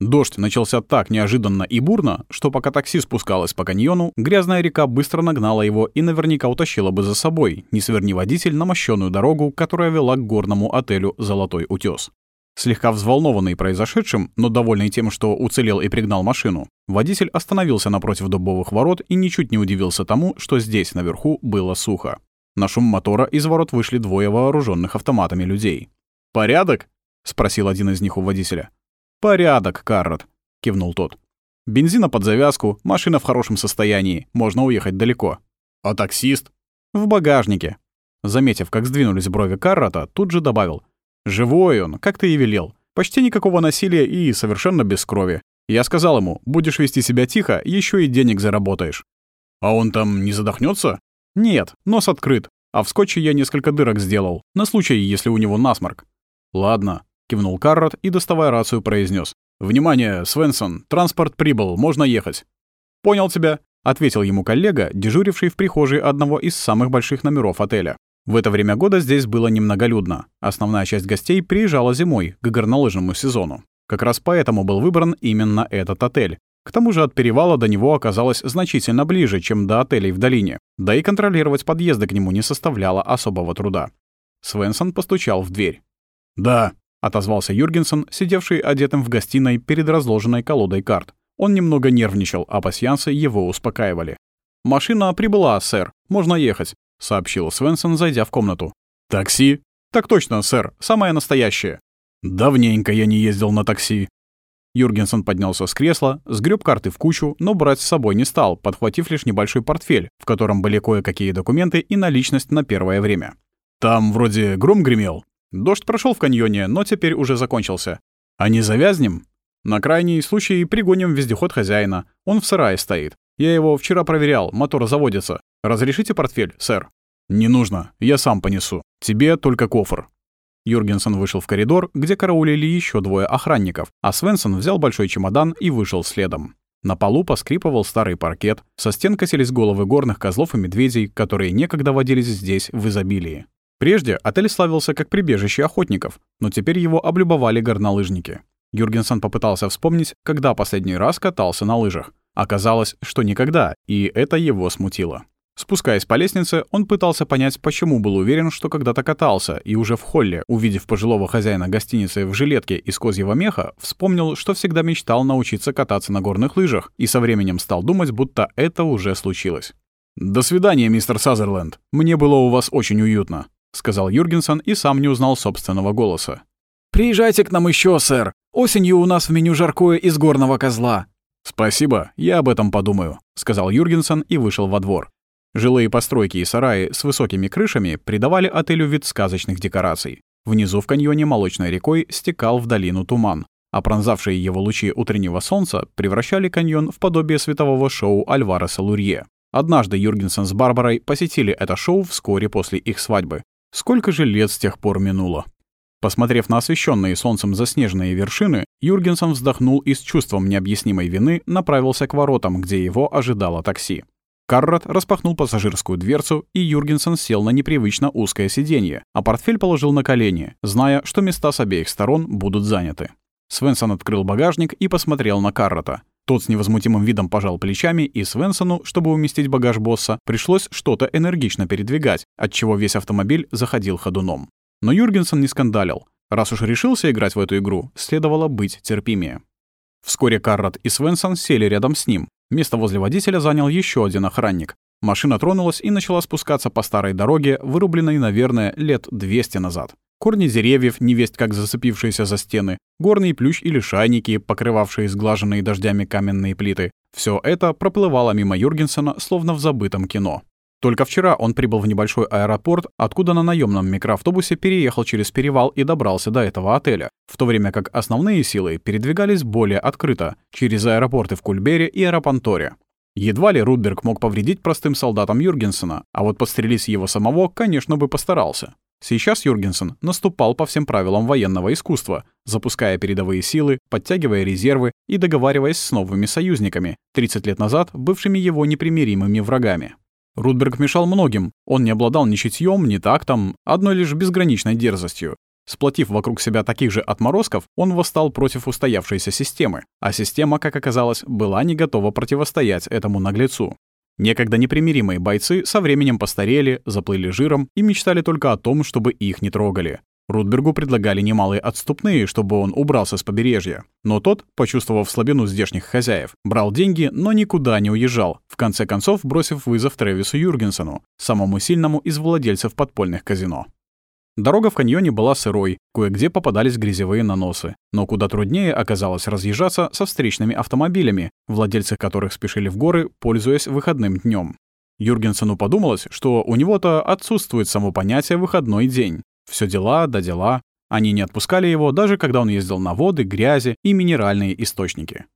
Дождь начался так неожиданно и бурно, что пока такси спускалось по каньону, грязная река быстро нагнала его и наверняка утащила бы за собой, не сверни водитель на мощенную дорогу, которая вела к горному отелю «Золотой утёс». Слегка взволнованный произошедшим, но довольный тем, что уцелел и пригнал машину, водитель остановился напротив дубовых ворот и ничуть не удивился тому, что здесь, наверху, было сухо. На шум мотора из ворот вышли двое вооруженных автоматами людей. «Порядок?» — спросил один из них у водителя. «Порядок, Каррот», — кивнул тот. «Бензина под завязку, машина в хорошем состоянии, можно уехать далеко». «А таксист?» «В багажнике». Заметив, как сдвинулись брови Каррота, тут же добавил. «Живой он, как ты и велел. Почти никакого насилия и совершенно без крови. Я сказал ему, будешь вести себя тихо, еще и денег заработаешь». «А он там не задохнется? «Нет, нос открыт, а в скотче я несколько дырок сделал, на случай, если у него насморк». «Ладно, кивнул Каррот и, доставая рацию, произнес: «Внимание, Свенсон, транспорт прибыл, можно ехать». «Понял тебя», — ответил ему коллега, дежуривший в прихожей одного из самых больших номеров отеля. В это время года здесь было немноголюдно. Основная часть гостей приезжала зимой, к горнолыжному сезону. Как раз поэтому был выбран именно этот отель. К тому же от перевала до него оказалось значительно ближе, чем до отелей в долине. Да и контролировать подъезды к нему не составляло особого труда. Свенсон постучал в дверь. «Да», — отозвался Юргенсен, сидевший одетым в гостиной перед разложенной колодой карт. Он немного нервничал, а пасьянсы его успокаивали. «Машина прибыла, сэр. Можно ехать», — сообщил Свенсон, зайдя в комнату. «Такси?» «Так точно, сэр. Самое настоящее». «Давненько я не ездил на такси». Юргенсен поднялся с кресла, сгреб карты в кучу, но брать с собой не стал, подхватив лишь небольшой портфель, в котором были кое-какие документы и наличность на первое время. «Там вроде гром гремел?» Дождь прошел в каньоне, но теперь уже закончился. А не завязнем? На крайний случай пригоним вездеход хозяина. Он в сарае стоит. Я его вчера проверял, мотор заводится. Разрешите портфель, сэр? Не нужно, я сам понесу. Тебе только кофр. Юргенсен вышел в коридор, где караулили еще двое охранников, а Свенсон взял большой чемодан и вышел следом. На полу поскрипывал старый паркет, со стен косились головы горных козлов и медведей, которые некогда водились здесь в изобилии. Прежде отель славился как прибежище охотников, но теперь его облюбовали горнолыжники. Юргенсен попытался вспомнить, когда последний раз катался на лыжах. Оказалось, что никогда, и это его смутило. Спускаясь по лестнице, он пытался понять, почему был уверен, что когда-то катался, и уже в холле, увидев пожилого хозяина гостиницы в жилетке из козьего меха, вспомнил, что всегда мечтал научиться кататься на горных лыжах, и со временем стал думать, будто это уже случилось. «До свидания, мистер Сазерленд. Мне было у вас очень уютно», — сказал Юргенсон и сам не узнал собственного голоса. «Приезжайте к нам еще, сэр. Осенью у нас в меню жаркое из горного козла». «Спасибо, я об этом подумаю», — сказал Юргенсон и вышел во двор. Жилые постройки и сараи с высокими крышами придавали отелю вид сказочных декораций. Внизу в каньоне молочной рекой стекал в долину туман, а пронзавшие его лучи утреннего солнца превращали каньон в подобие светового шоу Альвареса Лурье. Однажды Юргенсон с Барбарой посетили это шоу вскоре после их свадьбы. Сколько же лет с тех пор минуло? Посмотрев на освещенные солнцем заснеженные вершины, Юргенсон вздохнул и с чувством необъяснимой вины направился к воротам, где его ожидало такси. Каррат распахнул пассажирскую дверцу, и Юргенсон сел на непривычно узкое сиденье, а портфель положил на колени, зная, что места с обеих сторон будут заняты. Свенсон открыл багажник и посмотрел на Каррата. Тот с невозмутимым видом пожал плечами, и Свенсону, чтобы уместить багаж босса, пришлось что-то энергично передвигать, отчего весь автомобиль заходил ходуном. Но Юргенсен не скандалил. Раз уж решился играть в эту игру, следовало быть терпимее. Вскоре Каррат и Свенсон сели рядом с ним. Место возле водителя занял еще один охранник. Машина тронулась и начала спускаться по старой дороге, вырубленной, наверное, лет 200 назад. Корни деревьев, невесть как зацепившиеся за стены, горный плющ или шайники, покрывавшие сглаженные дождями каменные плиты. Все это проплывало мимо Юргенсена, словно в забытом кино. Только вчера он прибыл в небольшой аэропорт, откуда на наемном микроавтобусе переехал через перевал и добрался до этого отеля, в то время как основные силы передвигались более открыто, через аэропорты в Кульбере и Аэропанторе. Едва ли Рудберг мог повредить простым солдатам Юргенсена, а вот подстрелить его самого, конечно, бы постарался. Сейчас Юргенсен наступал по всем правилам военного искусства, запуская передовые силы, подтягивая резервы и договариваясь с новыми союзниками, 30 лет назад бывшими его непримиримыми врагами. Рудберг мешал многим, он не обладал ни чутьем, ни тактом, одной лишь безграничной дерзостью. Сплотив вокруг себя таких же отморозков, он восстал против устоявшейся системы, а система, как оказалось, была не готова противостоять этому наглецу. Некогда непримиримые бойцы со временем постарели, заплыли жиром и мечтали только о том, чтобы их не трогали. Рудбергу предлагали немалые отступные, чтобы он убрался с побережья. Но тот, почувствовав слабину здешних хозяев, брал деньги, но никуда не уезжал, в конце концов бросив вызов Трэвису Юргенсену, самому сильному из владельцев подпольных казино. Дорога в каньоне была сырой, кое-где попадались грязевые наносы, но куда труднее оказалось разъезжаться со встречными автомобилями, владельцы которых спешили в горы, пользуясь выходным днем. Юргенсену подумалось, что у него-то отсутствует само понятие «выходной день». Все дела да дела. Они не отпускали его, даже когда он ездил на воды, грязи и минеральные источники.